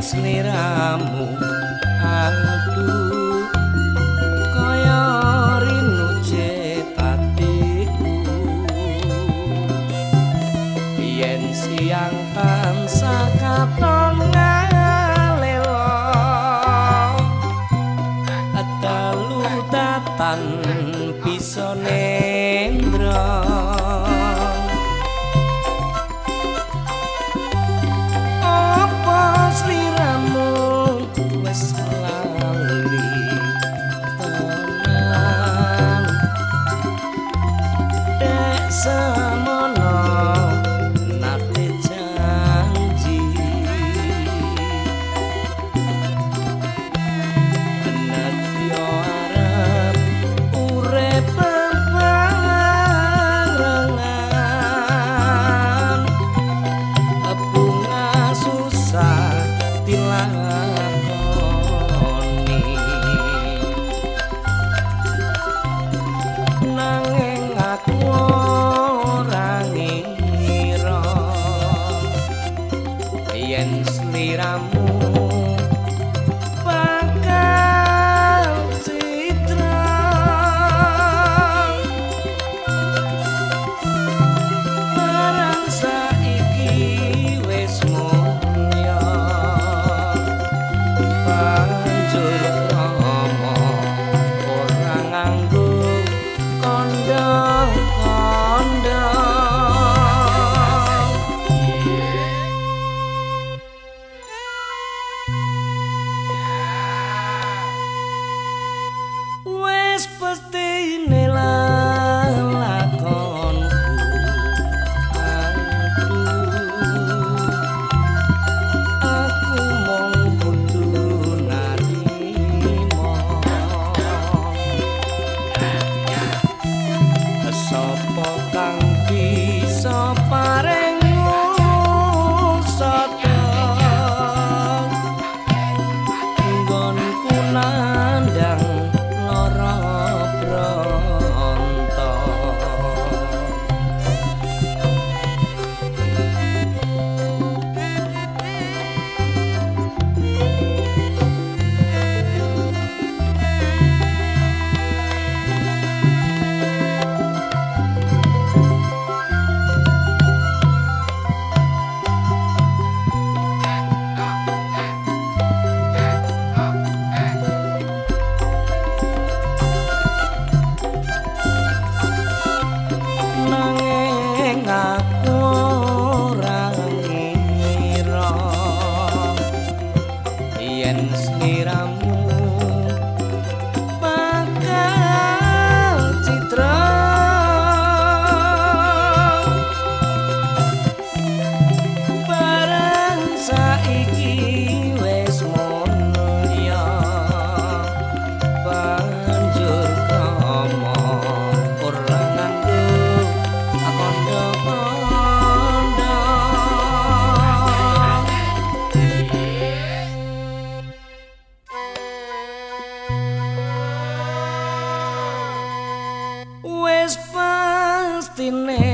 sliramu aduh kaya rinu cetatiku yen siang tansah katon ngalela atalu tatan bisa smile yen sliramu atine